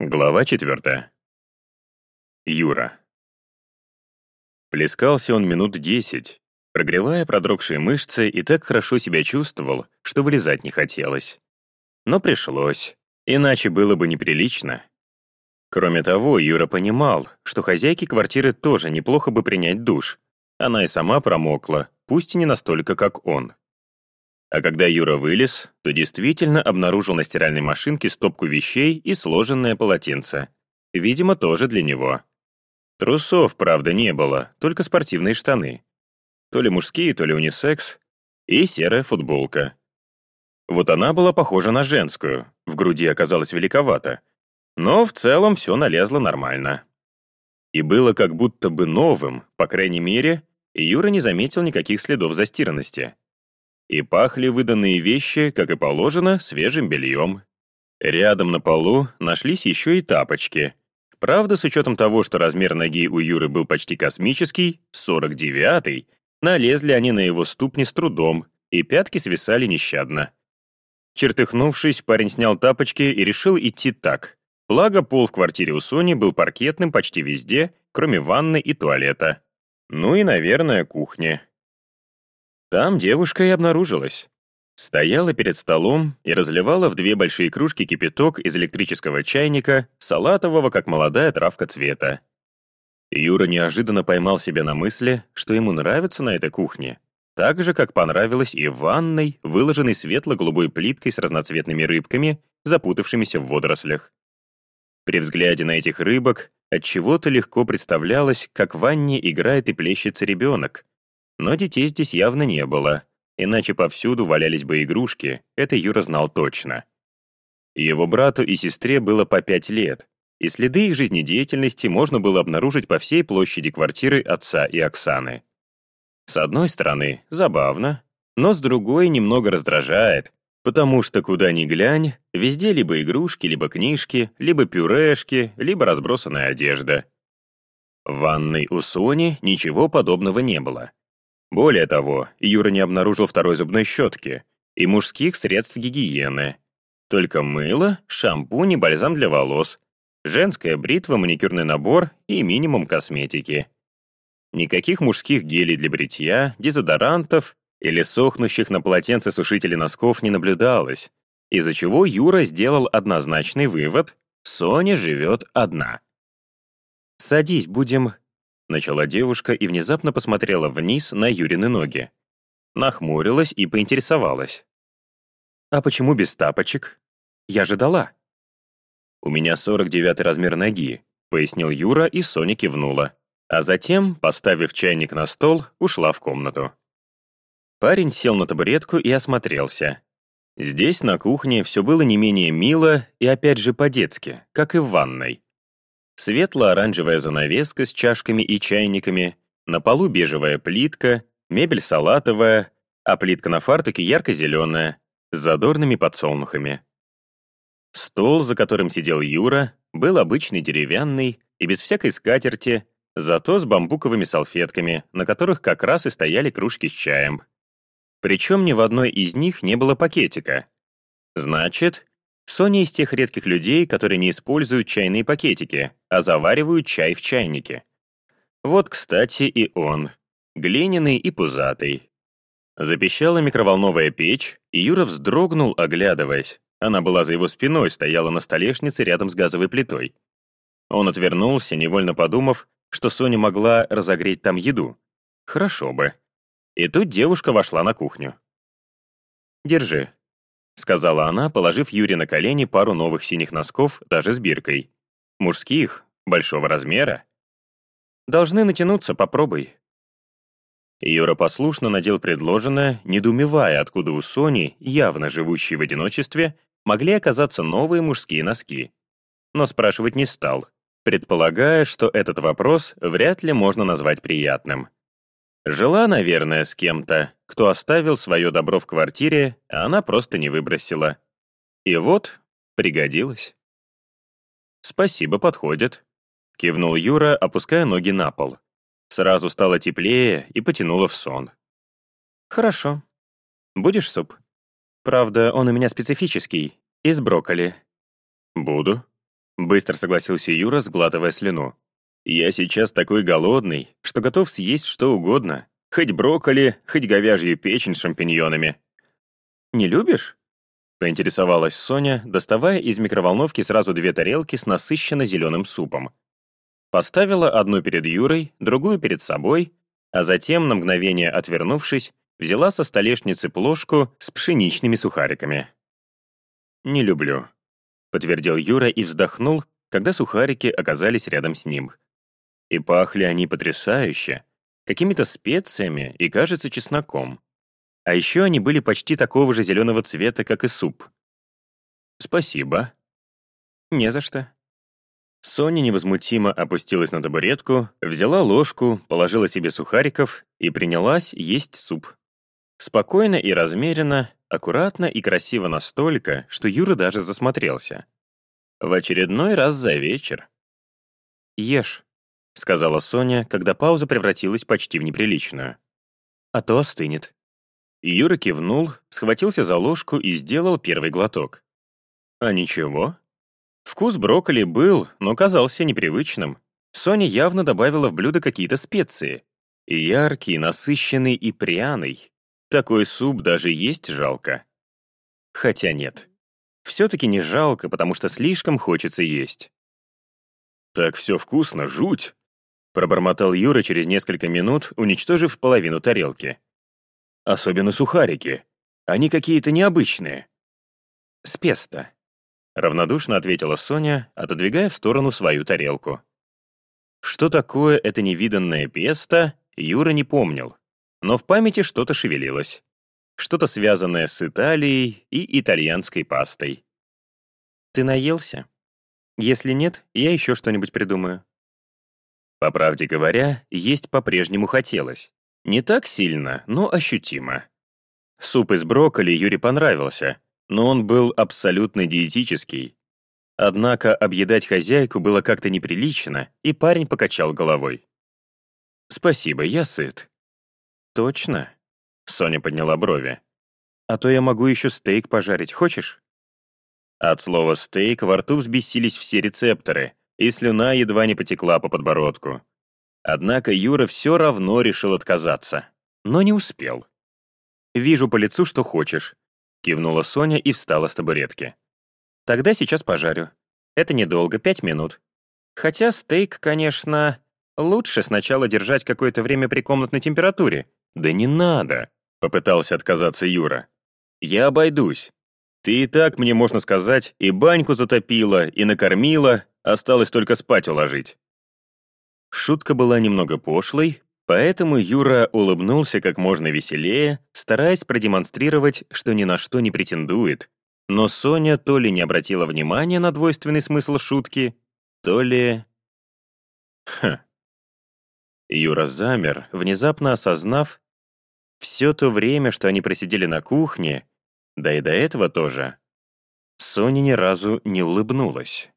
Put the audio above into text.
Глава четвертая. Юра. Плескался он минут десять, прогревая продрогшие мышцы и так хорошо себя чувствовал, что вылезать не хотелось. Но пришлось, иначе было бы неприлично. Кроме того, Юра понимал, что хозяйке квартиры тоже неплохо бы принять душ. Она и сама промокла, пусть и не настолько, как он. А когда Юра вылез, то действительно обнаружил на стиральной машинке стопку вещей и сложенное полотенце. Видимо, тоже для него. Трусов, правда, не было, только спортивные штаны. То ли мужские, то ли унисекс. И серая футболка. Вот она была похожа на женскую, в груди оказалась великовата. Но в целом все налезло нормально. И было как будто бы новым, по крайней мере, Юра не заметил никаких следов застиранности. И пахли выданные вещи, как и положено, свежим бельем. Рядом на полу нашлись еще и тапочки. Правда, с учетом того, что размер ноги у Юры был почти космический, 49-й, налезли они на его ступни с трудом, и пятки свисали нещадно. Чертыхнувшись, парень снял тапочки и решил идти так. Благо, пол в квартире у Сони был паркетным почти везде, кроме ванны и туалета. Ну и, наверное, кухни. Там девушка и обнаружилась. Стояла перед столом и разливала в две большие кружки кипяток из электрического чайника, салатового, как молодая травка цвета. Юра неожиданно поймал себя на мысли, что ему нравится на этой кухне, так же, как понравилось и ванной, выложенной светло-голубой плиткой с разноцветными рыбками, запутавшимися в водорослях. При взгляде на этих рыбок отчего-то легко представлялось, как в ванне играет и плещется ребенок, но детей здесь явно не было, иначе повсюду валялись бы игрушки, это Юра знал точно. Его брату и сестре было по пять лет, и следы их жизнедеятельности можно было обнаружить по всей площади квартиры отца и Оксаны. С одной стороны, забавно, но с другой немного раздражает, потому что куда ни глянь, везде либо игрушки, либо книжки, либо пюрешки, либо разбросанная одежда. В ванной у Сони ничего подобного не было. Более того, Юра не обнаружил второй зубной щетки и мужских средств гигиены. Только мыло, шампунь и бальзам для волос, женская бритва, маникюрный набор и минимум косметики. Никаких мужских гелей для бритья, дезодорантов или сохнущих на полотенце сушителей носков не наблюдалось, из-за чего Юра сделал однозначный вывод — Соня живет одна. «Садись, будем Начала девушка и внезапно посмотрела вниз на Юрины ноги. Нахмурилась и поинтересовалась. «А почему без тапочек? Я же дала». «У меня 49 размер ноги», — пояснил Юра, и Соня кивнула. А затем, поставив чайник на стол, ушла в комнату. Парень сел на табуретку и осмотрелся. Здесь, на кухне, все было не менее мило и опять же по-детски, как и в ванной. Светло-оранжевая занавеска с чашками и чайниками, на полу бежевая плитка, мебель салатовая, а плитка на фартуке ярко-зеленая, с задорными подсолнухами. Стол, за которым сидел Юра, был обычный деревянный и без всякой скатерти, зато с бамбуковыми салфетками, на которых как раз и стояли кружки с чаем. Причем ни в одной из них не было пакетика. Значит, Соня из тех редких людей, которые не используют чайные пакетики, а заваривают чай в чайнике. Вот, кстати, и он. Глиняный и пузатый. Запищала микроволновая печь, и Юра вздрогнул, оглядываясь. Она была за его спиной, стояла на столешнице рядом с газовой плитой. Он отвернулся, невольно подумав, что Соня могла разогреть там еду. Хорошо бы. И тут девушка вошла на кухню. «Держи», — сказала она, положив Юре на колени пару новых синих носков, даже с биркой. «Мужских, большого размера. Должны натянуться, попробуй». Юра послушно надел предложенное, недоумевая, откуда у Сони, явно живущей в одиночестве, могли оказаться новые мужские носки. Но спрашивать не стал, предполагая, что этот вопрос вряд ли можно назвать приятным. Жила, наверное, с кем-то, кто оставил свое добро в квартире, а она просто не выбросила. И вот, пригодилась. «Спасибо, подходит», — кивнул Юра, опуская ноги на пол. Сразу стало теплее и потянуло в сон. «Хорошо. Будешь суп? Правда, он у меня специфический, из брокколи». «Буду». Быстро согласился Юра, сглатывая слюну. «Я сейчас такой голодный, что готов съесть что угодно. Хоть брокколи, хоть говяжью печень с шампиньонами». «Не любишь?» — поинтересовалась Соня, доставая из микроволновки сразу две тарелки с насыщенно зеленым супом. Поставила одну перед Юрой, другую перед собой, а затем, на мгновение отвернувшись, взяла со столешницы плошку с пшеничными сухариками. «Не люблю», — подтвердил Юра и вздохнул, когда сухарики оказались рядом с ним. И пахли они потрясающе, какими-то специями и, кажется, чесноком. А еще они были почти такого же зеленого цвета, как и суп. «Спасибо». «Не за что». Соня невозмутимо опустилась на табуретку, взяла ложку, положила себе сухариков и принялась есть суп. Спокойно и размеренно, аккуратно и красиво настолько, что Юра даже засмотрелся. В очередной раз за вечер. «Ешь», — сказала Соня, когда пауза превратилась почти в неприличную. «А то остынет». Юра кивнул, схватился за ложку и сделал первый глоток. А ничего. Вкус брокколи был, но казался непривычным. Соня явно добавила в блюдо какие-то специи. Яркий, насыщенный и пряный. Такой суп даже есть жалко. Хотя нет. Все-таки не жалко, потому что слишком хочется есть. «Так все вкусно, жуть!» Пробормотал Юра через несколько минут, уничтожив половину тарелки. Особенно сухарики. Они какие-то необычные. С песто. Равнодушно ответила Соня, отодвигая в сторону свою тарелку. Что такое это невиданное песто, Юра не помнил. Но в памяти что-то шевелилось. Что-то связанное с Италией и итальянской пастой. «Ты наелся? Если нет, я еще что-нибудь придумаю». По правде говоря, есть по-прежнему хотелось. Не так сильно, но ощутимо. Суп из брокколи Юре понравился, но он был абсолютно диетический. Однако объедать хозяйку было как-то неприлично, и парень покачал головой. «Спасибо, я сыт». «Точно?» — Соня подняла брови. «А то я могу еще стейк пожарить, хочешь?» От слова «стейк» во рту взбесились все рецепторы, и слюна едва не потекла по подбородку. Однако Юра все равно решил отказаться, но не успел. «Вижу по лицу, что хочешь», — кивнула Соня и встала с табуретки. «Тогда сейчас пожарю. Это недолго, пять минут. Хотя стейк, конечно, лучше сначала держать какое-то время при комнатной температуре». «Да не надо», — попытался отказаться Юра. «Я обойдусь. Ты и так, мне можно сказать, и баньку затопила, и накормила, осталось только спать уложить». Шутка была немного пошлой, поэтому Юра улыбнулся как можно веселее, стараясь продемонстрировать, что ни на что не претендует. Но Соня то ли не обратила внимания на двойственный смысл шутки, то ли... Хм. Юра замер, внезапно осознав, все то время, что они просидели на кухне, да и до этого тоже, Соня ни разу не улыбнулась.